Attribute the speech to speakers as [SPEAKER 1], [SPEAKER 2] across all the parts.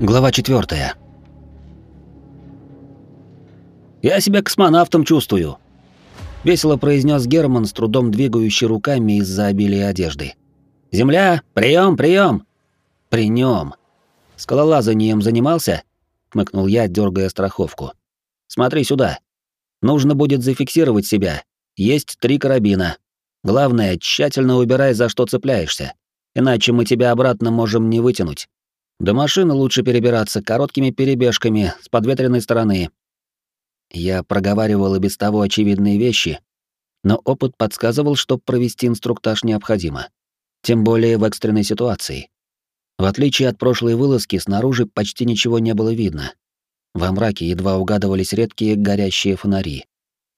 [SPEAKER 1] Глава 4. Я себя космонавтом чувствую, весело произнес Герман, с трудом двигающий руками из-за обилия одежды. Земля, прием, прием. При нем. Скалолазанием занимался? хмыкнул я, дергая страховку. Смотри сюда. Нужно будет зафиксировать себя. Есть три карабина. Главное, тщательно убирай, за что цепляешься, иначе мы тебя обратно можем не вытянуть. До машины лучше перебираться короткими перебежками с подветренной стороны. Я проговаривал и без того очевидные вещи, но опыт подсказывал, что провести инструктаж необходимо. Тем более в экстренной ситуации. В отличие от прошлой вылазки, снаружи почти ничего не было видно. Во мраке едва угадывались редкие горящие фонари,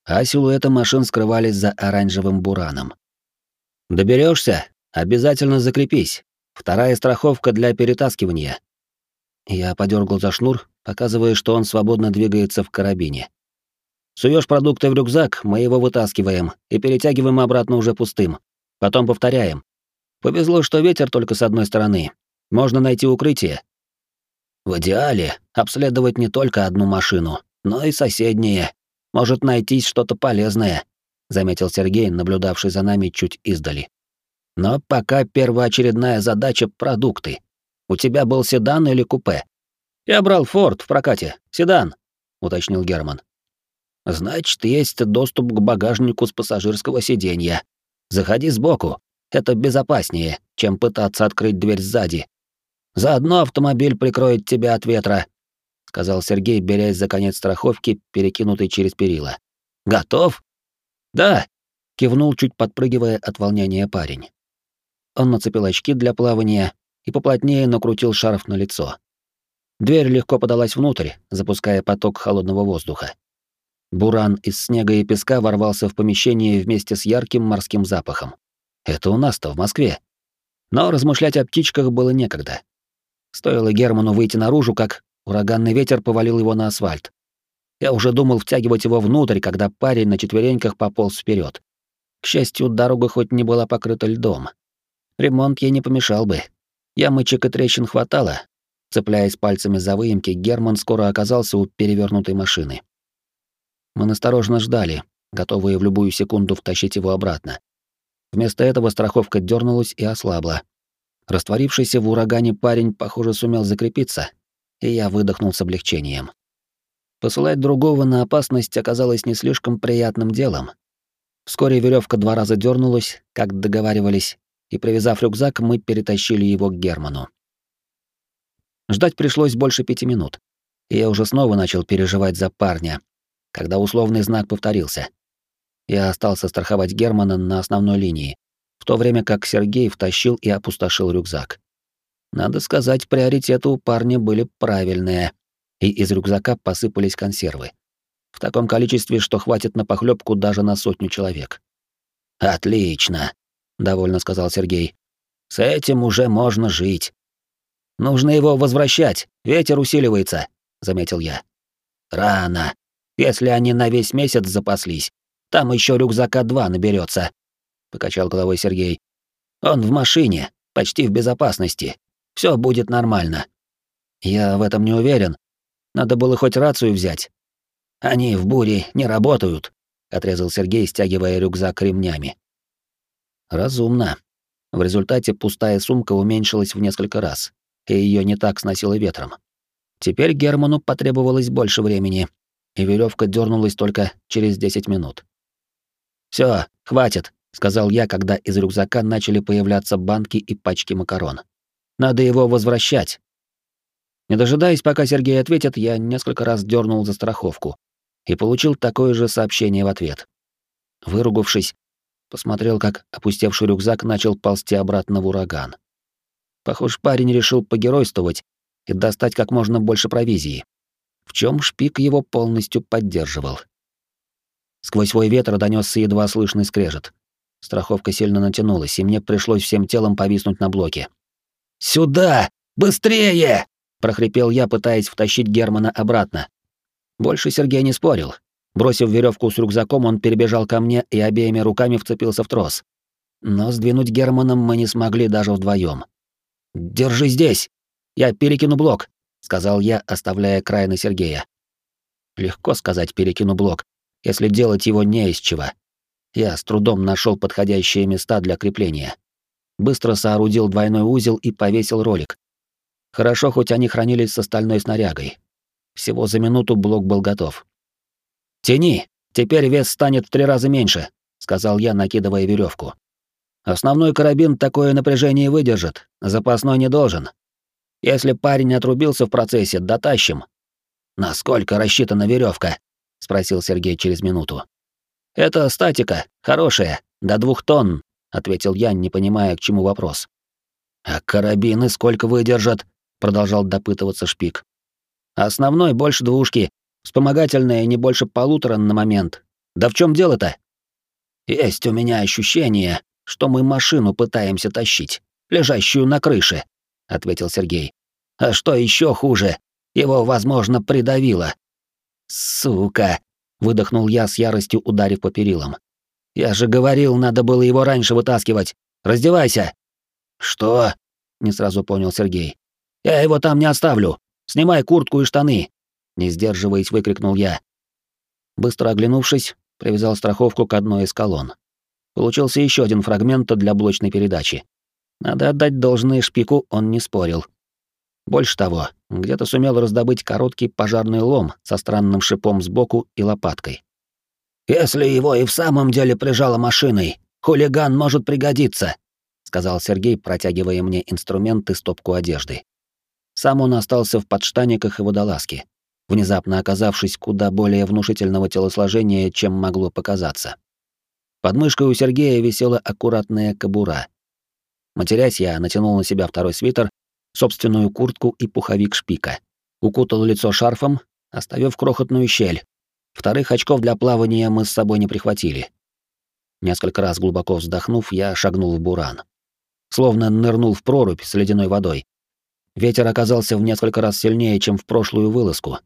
[SPEAKER 1] а силуэты машин скрывались за оранжевым бураном. Доберешься, обязательно закрепись. Вторая страховка для перетаскивания. Я подергал за шнур, показывая, что он свободно двигается в карабине. Суешь продукты в рюкзак, мы его вытаскиваем и перетягиваем обратно уже пустым. Потом повторяем. Повезло, что ветер только с одной стороны. Можно найти укрытие. В идеале обследовать не только одну машину, но и соседние. Может найтись что-то полезное, заметил Сергей, наблюдавший за нами чуть издали. Но пока первоочередная задача — продукты. У тебя был седан или купе? Я брал Форд в прокате. Седан, уточнил Герман. Значит, есть доступ к багажнику с пассажирского сиденья. Заходи сбоку. Это безопаснее, чем пытаться открыть дверь сзади. Заодно автомобиль прикроет тебя от ветра, сказал Сергей, берясь за конец страховки, перекинутый через перила. Готов? Да, кивнул, чуть подпрыгивая от волнения парень. Он нацепил очки для плавания и поплотнее накрутил шарф на лицо. Дверь легко подалась внутрь, запуская поток холодного воздуха. Буран из снега и песка ворвался в помещение вместе с ярким морским запахом. Это у нас-то в Москве. Но размышлять о птичках было некогда. Стоило Герману выйти наружу, как ураганный ветер повалил его на асфальт. Я уже думал втягивать его внутрь, когда парень на четвереньках пополз вперед. К счастью, дорога хоть не была покрыта льдом, Ремонт ей не помешал бы. Ямочек и трещин хватало. Цепляясь пальцами за выемки, Герман скоро оказался у перевернутой машины. Мы настороженно ждали, готовые в любую секунду втащить его обратно. Вместо этого страховка дернулась и ослабла. Растворившийся в урагане парень, похоже, сумел закрепиться, и я выдохнул с облегчением. Посылать другого на опасность оказалось не слишком приятным делом. Вскоре веревка два раза дернулась, как договаривались, и, привязав рюкзак, мы перетащили его к Герману. Ждать пришлось больше пяти минут, и я уже снова начал переживать за парня, когда условный знак повторился. Я остался страховать Германа на основной линии, в то время как Сергей втащил и опустошил рюкзак. Надо сказать, приоритеты у парня были правильные, и из рюкзака посыпались консервы. В таком количестве, что хватит на похлебку даже на сотню человек. «Отлично!» Довольно сказал Сергей. С этим уже можно жить. Нужно его возвращать, ветер усиливается, заметил я. Рано. Если они на весь месяц запаслись, там еще рюкзака два наберется, покачал головой Сергей. Он в машине, почти в безопасности. Все будет нормально. Я в этом не уверен. Надо было хоть рацию взять. Они в буре не работают, отрезал Сергей, стягивая рюкзак ремнями. Разумно. В результате пустая сумка уменьшилась в несколько раз, и ее не так сносило ветром. Теперь Герману потребовалось больше времени, и веревка дернулась только через 10 минут. Все, хватит, сказал я, когда из рюкзака начали появляться банки и пачки макарон. Надо его возвращать. Не дожидаясь, пока Сергей ответит, я несколько раз дернул за страховку и получил такое же сообщение в ответ. Выругавшись, Посмотрел, как опустевший рюкзак начал ползти обратно в ураган. Похоже, парень решил погеройствовать и достать как можно больше провизии, в чем шпик его полностью поддерживал. Сквозь свой ветер донесся едва слышный скрежет. Страховка сильно натянулась, и мне пришлось всем телом повиснуть на блоке. «Сюда! Быстрее!» — прохрипел я, пытаясь втащить Германа обратно. Больше Сергей не спорил, Бросив веревку с рюкзаком, он перебежал ко мне и обеими руками вцепился в трос. Но сдвинуть Германом мы не смогли даже вдвоем. «Держи здесь! Я перекину блок!» сказал я, оставляя край на Сергея. Легко сказать, перекину блок, если делать его не из чего. Я с трудом нашел подходящие места для крепления. Быстро соорудил двойной узел и повесил ролик. Хорошо, хоть они хранились с остальной снарягой. Всего за минуту блок был готов. «Тяни! Теперь вес станет в три раза меньше», — сказал я, накидывая веревку. «Основной карабин такое напряжение выдержит, запасной не должен. Если парень отрубился в процессе, дотащим». «Насколько рассчитана веревка? спросил Сергей через минуту. «Это статика, хорошая, до двух тонн», — ответил я, не понимая, к чему вопрос. «А карабины сколько выдержат?» — продолжал допытываться Шпик. «Основной больше двушки, вспомогательная не больше полутора на момент. Да в чем дело-то?» «Есть у меня ощущение, что мы машину пытаемся тащить, лежащую на крыше», — ответил Сергей. «А что еще хуже, его, возможно, придавило». «Сука!» выдохнул я с яростью, ударив по перилам. Я же говорил, надо было его раньше вытаскивать. Раздевайся. Что? Не сразу понял Сергей. Я его там не оставлю. Снимай куртку и штаны. Не сдерживаясь, выкрикнул я. Быстро оглянувшись, привязал страховку к одной из колонн. Получился еще один фрагмент для блочной передачи. Надо отдать должное шпику, он не спорил. Больше того, где-то сумел раздобыть короткий пожарный лом со странным шипом сбоку и лопаткой. «Если его и в самом деле прижало машиной, хулиган может пригодиться», — сказал Сергей, протягивая мне инструмент и стопку одежды. Сам он остался в подштаниках и водолазке, внезапно оказавшись куда более внушительного телосложения, чем могло показаться. Под мышкой у Сергея висела аккуратная кобура. Матерясь, я натянул на себя второй свитер собственную куртку и пуховик шпика. Укутал лицо шарфом, оставив крохотную щель. Вторых очков для плавания мы с собой не прихватили. Несколько раз глубоко вздохнув, я шагнул в буран. Словно нырнул в прорубь с ледяной водой. Ветер оказался в несколько раз сильнее, чем в прошлую вылазку.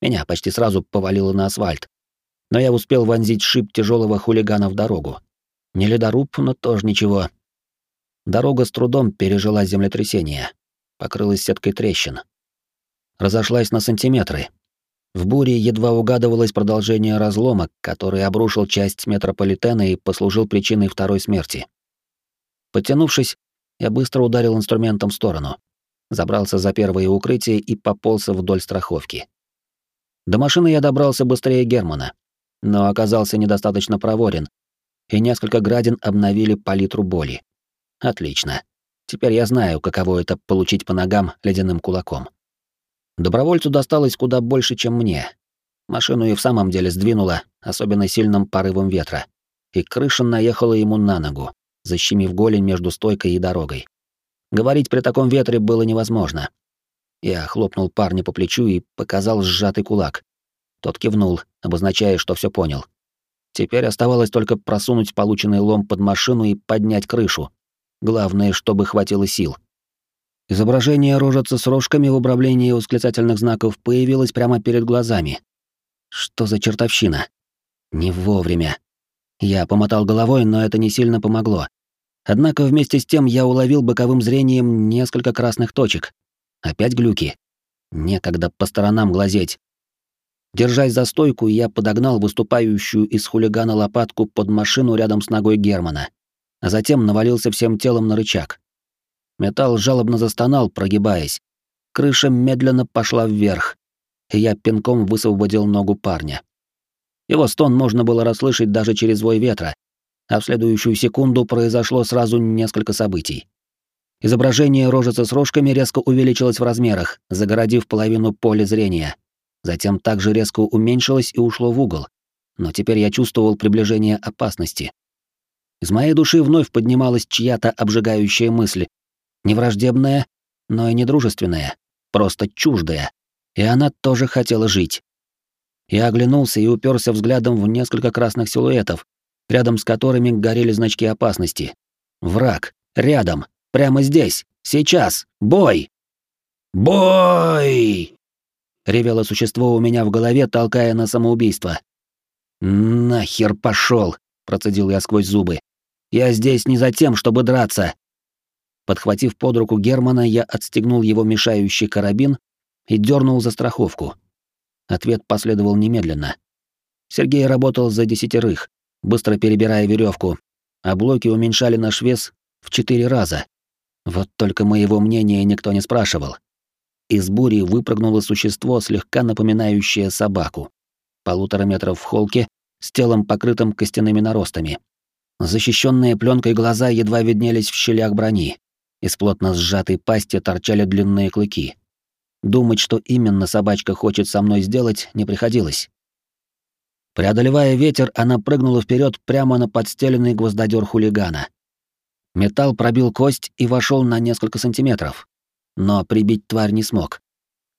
[SPEAKER 1] Меня почти сразу повалило на асфальт. Но я успел вонзить шип тяжелого хулигана в дорогу. Не ледоруб, но тоже ничего. Дорога с трудом пережила землетрясение покрылась сеткой трещин. Разошлась на сантиметры. В буре едва угадывалось продолжение разлома, который обрушил часть метрополитена и послужил причиной второй смерти. Подтянувшись, я быстро ударил инструментом в сторону, забрался за первое укрытие и пополз вдоль страховки. До машины я добрался быстрее Германа, но оказался недостаточно проворен, и несколько градин обновили палитру боли. Отлично. Теперь я знаю, каково это получить по ногам ледяным кулаком. Добровольцу досталось куда больше, чем мне. Машину и в самом деле сдвинуло, особенно сильным порывом ветра. И крыша наехала ему на ногу, защемив голень между стойкой и дорогой. Говорить при таком ветре было невозможно. Я хлопнул парня по плечу и показал сжатый кулак. Тот кивнул, обозначая, что все понял. Теперь оставалось только просунуть полученный лом под машину и поднять крышу, Главное, чтобы хватило сил. Изображение рожицы с рожками в управлении восклицательных знаков появилось прямо перед глазами. Что за чертовщина? Не вовремя. Я помотал головой, но это не сильно помогло. Однако вместе с тем я уловил боковым зрением несколько красных точек. Опять глюки. Некогда по сторонам глазеть. Держась за стойку, я подогнал выступающую из хулигана лопатку под машину рядом с ногой Германа а затем навалился всем телом на рычаг. Металл жалобно застонал, прогибаясь. Крыша медленно пошла вверх, и я пинком высвободил ногу парня. Его стон можно было расслышать даже через вой ветра, а в следующую секунду произошло сразу несколько событий. Изображение рожицы с рожками резко увеличилось в размерах, загородив половину поля зрения. Затем также резко уменьшилось и ушло в угол. Но теперь я чувствовал приближение опасности. Из моей души вновь поднималась чья-то обжигающая мысль. Не враждебная, но и не дружественная, просто чуждая. И она тоже хотела жить. Я оглянулся и уперся взглядом в несколько красных силуэтов, рядом с которыми горели значки опасности. Враг. Рядом. Прямо здесь. Сейчас. Бой! Бой! Ревело существо у меня в голове, толкая на самоубийство. «Нахер пошел! процедил я сквозь зубы. Я здесь не за тем, чтобы драться. Подхватив под руку Германа, я отстегнул его мешающий карабин и дернул за страховку. Ответ последовал немедленно. Сергей работал за десятерых, быстро перебирая веревку, а блоки уменьшали наш вес в четыре раза. Вот только моего мнения никто не спрашивал. Из бури выпрыгнуло существо, слегка напоминающее собаку. Полутора метров в холке, с телом покрытым костяными наростами. Защищенные пленкой глаза едва виднелись в щелях брони. Из плотно сжатой пасти торчали длинные клыки. Думать, что именно собачка хочет со мной сделать, не приходилось. Преодолевая ветер, она прыгнула вперед прямо на подстеленный гвоздодер хулигана. Металл пробил кость и вошел на несколько сантиметров. Но прибить тварь не смог.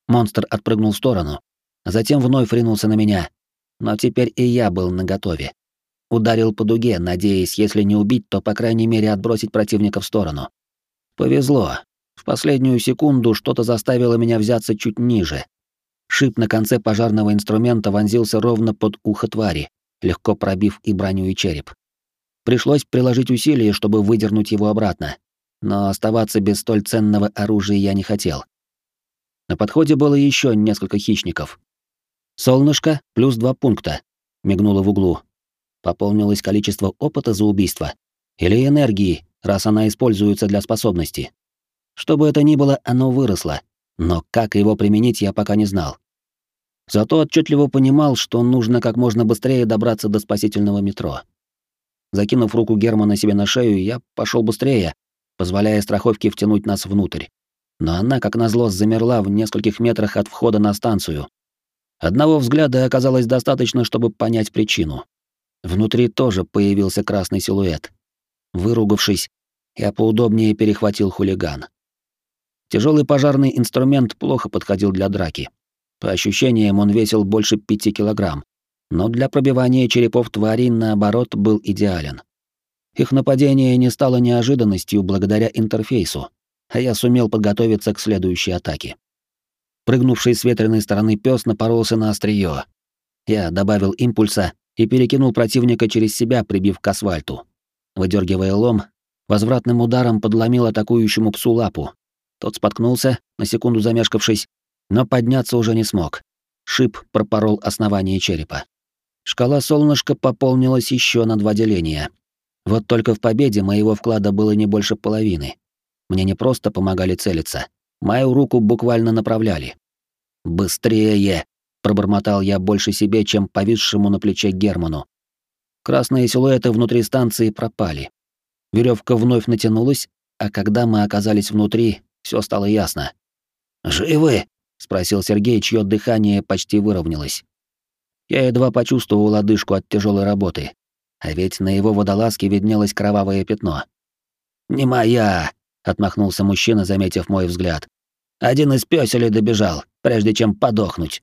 [SPEAKER 1] Монстр отпрыгнул в сторону, затем вновь ринулся на меня. Но теперь и я был наготове. Ударил по дуге, надеясь, если не убить, то, по крайней мере, отбросить противника в сторону. Повезло. В последнюю секунду что-то заставило меня взяться чуть ниже. Шип на конце пожарного инструмента вонзился ровно под ухо твари, легко пробив и броню, и череп. Пришлось приложить усилия, чтобы выдернуть его обратно. Но оставаться без столь ценного оружия я не хотел. На подходе было еще несколько хищников. «Солнышко плюс два пункта», — мигнуло в углу. Пополнилось количество опыта за убийство. Или энергии, раз она используется для способности. Что бы это ни было, оно выросло. Но как его применить, я пока не знал. Зато отчетливо понимал, что нужно как можно быстрее добраться до спасительного метро. Закинув руку Германа себе на шею, я пошел быстрее, позволяя страховке втянуть нас внутрь. Но она, как назло, замерла в нескольких метрах от входа на станцию. Одного взгляда оказалось достаточно, чтобы понять причину. Внутри тоже появился красный силуэт. Выругавшись, я поудобнее перехватил хулиган. Тяжелый пожарный инструмент плохо подходил для драки. По ощущениям, он весил больше пяти килограмм, но для пробивания черепов тварей, наоборот, был идеален. Их нападение не стало неожиданностью благодаря интерфейсу, а я сумел подготовиться к следующей атаке. Прыгнувший с ветреной стороны пес напоролся на острие. Я добавил импульса и перекинул противника через себя, прибив к асфальту. Выдергивая лом, возвратным ударом подломил атакующему псу лапу. Тот споткнулся, на секунду замешкавшись, но подняться уже не смог. Шип пропорол основание черепа. Шкала солнышка пополнилась еще на два деления. Вот только в победе моего вклада было не больше половины. Мне не просто помогали целиться, мою руку буквально направляли. «Быстрее!» — пробормотал я больше себе, чем повисшему на плече Герману. Красные силуэты внутри станции пропали. Веревка вновь натянулась, а когда мы оказались внутри, все стало ясно. «Живы?» — спросил Сергей, чье дыхание почти выровнялось. Я едва почувствовал одышку от тяжелой работы. А ведь на его водолазке виднелось кровавое пятно. «Не моя!» — отмахнулся мужчина, заметив мой взгляд. «Один из пёселей добежал, прежде чем подохнуть».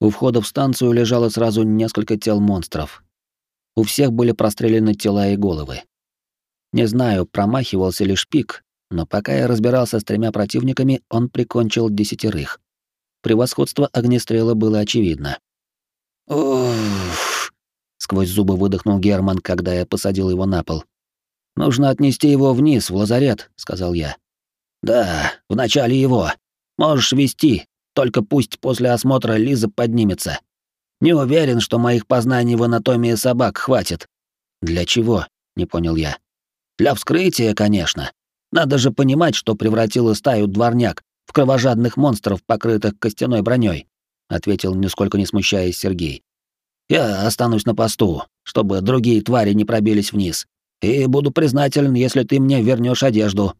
[SPEAKER 1] У входа в станцию лежало сразу несколько тел монстров. У всех были прострелены тела и головы. Не знаю, промахивался ли шпик, но пока я разбирался с тремя противниками, он прикончил десятерых. Превосходство огнестрела было очевидно. «Уф!» — сквозь зубы выдохнул Герман, когда я посадил его на пол. «Нужно отнести его вниз, в лазарет», — сказал я. «Да, вначале его. Можешь вести, только пусть после осмотра Лиза поднимется. Не уверен, что моих познаний в анатомии собак хватит». «Для чего?» — не понял я. «Для вскрытия, конечно. Надо же понимать, что превратило стаю дворняк в кровожадных монстров, покрытых костяной броней ответил, нисколько не смущаясь Сергей. Я останусь на посту, чтобы другие твари не пробились вниз. И буду признателен, если ты мне вернешь одежду.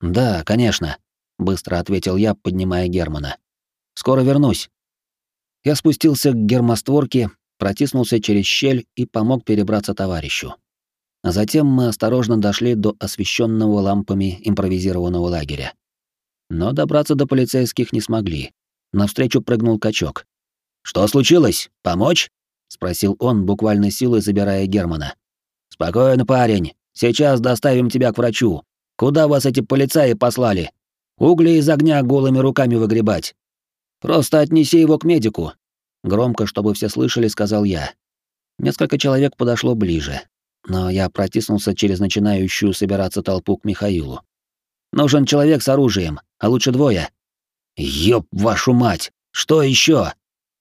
[SPEAKER 1] Да, конечно, быстро ответил я, поднимая Германа. Скоро вернусь. Я спустился к гермостворке, протиснулся через щель и помог перебраться товарищу. А затем мы осторожно дошли до освещенного лампами импровизированного лагеря. Но добраться до полицейских не смогли. Навстречу прыгнул качок. «Что случилось? Помочь?» — спросил он, буквально силой забирая Германа. «Спокойно, парень. Сейчас доставим тебя к врачу. Куда вас эти полицаи послали? Угли из огня голыми руками выгребать. Просто отнеси его к медику». Громко, чтобы все слышали, сказал я. Несколько человек подошло ближе, но я протиснулся через начинающую собираться толпу к Михаилу. «Нужен человек с оружием, а лучше двое. «Ёб вашу мать! Что еще?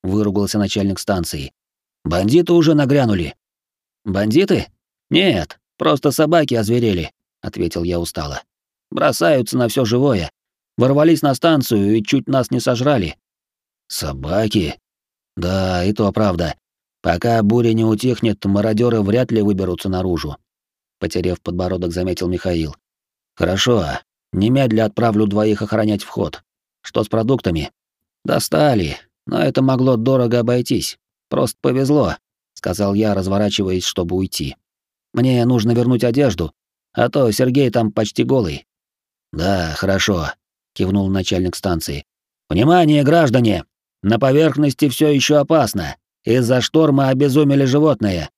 [SPEAKER 1] выругался начальник станции. «Бандиты уже нагрянули». «Бандиты? Нет, просто собаки озверели», — ответил я устало. «Бросаются на все живое. Ворвались на станцию и чуть нас не сожрали». «Собаки? Да, и то правда. Пока буря не утихнет, мародеры вряд ли выберутся наружу», — потеряв подбородок, заметил Михаил. «Хорошо, немедля отправлю двоих охранять вход. Что с продуктами?» «Достали, но это могло дорого обойтись. Просто повезло», — сказал я, разворачиваясь, чтобы уйти. «Мне нужно вернуть одежду, а то Сергей там почти голый». «Да, хорошо», — кивнул начальник станции. «Внимание, граждане! На поверхности все еще опасно. Из-за шторма обезумели животные».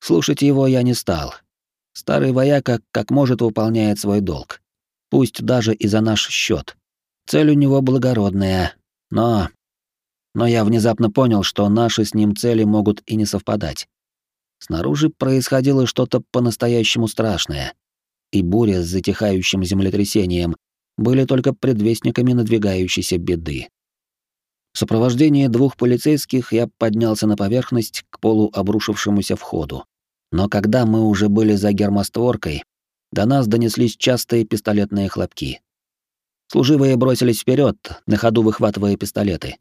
[SPEAKER 1] Слушать его я не стал. Старый вояка как может выполняет свой долг. Пусть даже и за наш счет. Цель у него благородная, но... Но я внезапно понял, что наши с ним цели могут и не совпадать. Снаружи происходило что-то по-настоящему страшное, и буря с затихающим землетрясением были только предвестниками надвигающейся беды. В сопровождении двух полицейских я поднялся на поверхность к полуобрушившемуся входу. Но когда мы уже были за гермостворкой, до нас донеслись частые пистолетные хлопки. Служивые бросились вперед, на ходу выхватывая пистолеты.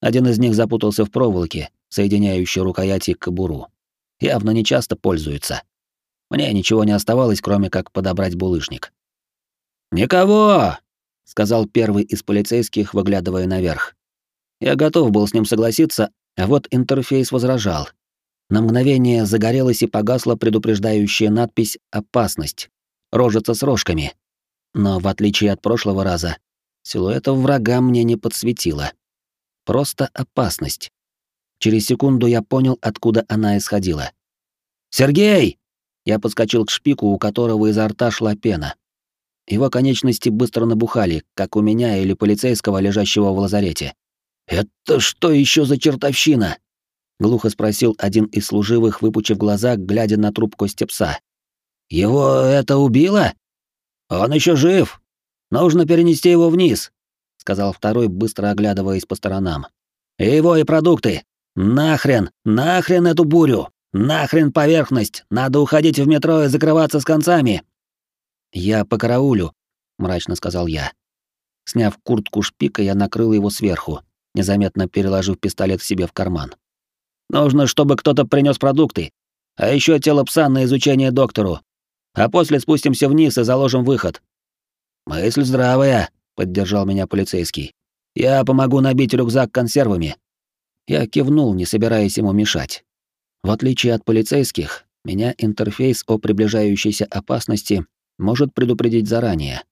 [SPEAKER 1] Один из них запутался в проволоке, соединяющей рукояти к кобуру. Явно не часто пользуется. Мне ничего не оставалось, кроме как подобрать булыжник. «Никого!» — сказал первый из полицейских, выглядывая наверх. Я готов был с ним согласиться, а вот интерфейс возражал. На мгновение загорелась и погасла предупреждающая надпись «Опасность». Рожица с рожками. Но в отличие от прошлого раза, силуэтов врага мне не подсветило. Просто опасность. Через секунду я понял, откуда она исходила. «Сергей!» Я подскочил к шпику, у которого изо рта шла пена. Его конечности быстро набухали, как у меня или полицейского, лежащего в лазарете. «Это что еще за чертовщина?» — глухо спросил один из служивых, выпучив глаза, глядя на труп Костепса. «Его это убило?» «Он еще жив. Нужно перенести его вниз», — сказал второй, быстро оглядываясь по сторонам. «И его, и продукты. Нахрен, нахрен эту бурю!» «Нахрен поверхность! Надо уходить в метро и закрываться с концами!» «Я по караулю», — мрачно сказал я. Сняв куртку шпика, я накрыл его сверху, незаметно переложив пистолет себе в карман. «Нужно, чтобы кто-то принес продукты, а еще тело пса на изучение доктору, а после спустимся вниз и заложим выход». «Мысль здравая», — поддержал меня полицейский. «Я помогу набить рюкзак консервами». Я кивнул, не собираясь ему мешать. В отличие от полицейских, меня интерфейс о приближающейся опасности может предупредить заранее.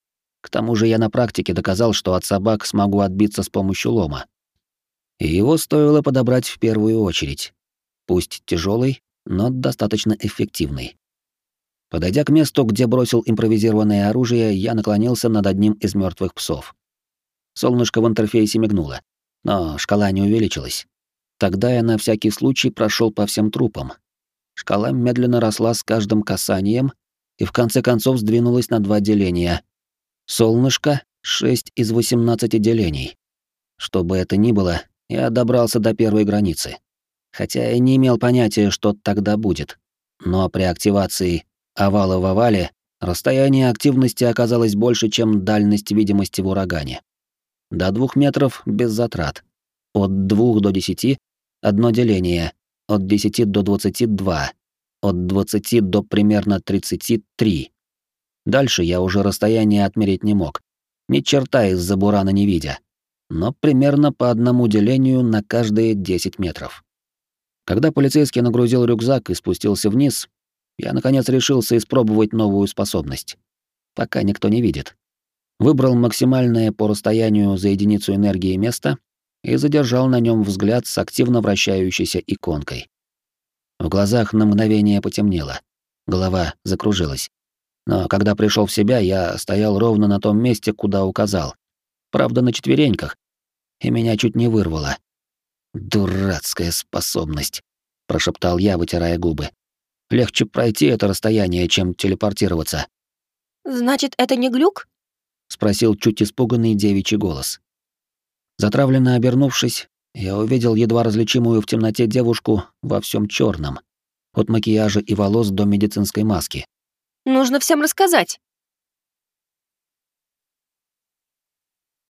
[SPEAKER 1] К тому же я на практике доказал, что от собак смогу отбиться с помощью лома. И его стоило подобрать в первую очередь. Пусть тяжелый, но достаточно эффективный. Подойдя к месту, где бросил импровизированное оружие, я наклонился над одним из мертвых псов. Солнышко в интерфейсе мигнуло, но шкала не увеличилась. Тогда я на всякий случай прошел по всем трупам. Шкала медленно росла с каждым касанием и в конце концов сдвинулась на два деления. Солнышко — 6 из 18 делений. Что бы это ни было, я добрался до первой границы. Хотя я не имел понятия, что тогда будет. Но при активации овала в овале расстояние активности оказалось больше, чем дальность видимости в урагане. До двух метров без затрат. От 2 до 10 — одно деление, от 10 до 22, от 20 до примерно 33. Дальше я уже расстояние отмерить не мог, ни черта из-за бурана не видя, но примерно по одному делению на каждые 10 метров. Когда полицейский нагрузил рюкзак и спустился вниз, я наконец решился испробовать новую способность. Пока никто не видит. Выбрал максимальное по расстоянию за единицу энергии место и задержал на нем взгляд с активно вращающейся иконкой. В глазах на мгновение потемнело, голова закружилась. Но когда пришел в себя, я стоял ровно на том месте, куда указал. Правда, на четвереньках. И меня чуть не вырвало. «Дурацкая способность», — прошептал я, вытирая губы. «Легче пройти это расстояние, чем телепортироваться».
[SPEAKER 2] «Значит, это не глюк?»
[SPEAKER 1] — спросил чуть испуганный девичий голос. Затравленно обернувшись, я увидел едва различимую в темноте девушку во всем черном, от макияжа и волос до медицинской маски.
[SPEAKER 2] Нужно всем рассказать.